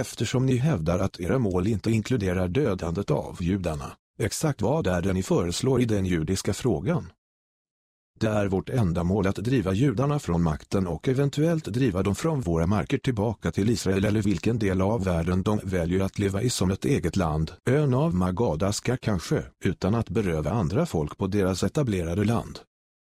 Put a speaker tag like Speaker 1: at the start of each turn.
Speaker 1: eftersom ni hävdar att era mål inte inkluderar dödandet av judarna. Exakt vad är det ni föreslår i den judiska frågan? Det är vårt enda mål att driva judarna från makten och eventuellt driva dem från våra marker tillbaka till Israel eller vilken del av världen de väljer att leva i som ett eget land, ön av Magadaska kanske, utan att beröva andra folk på deras etablerade land.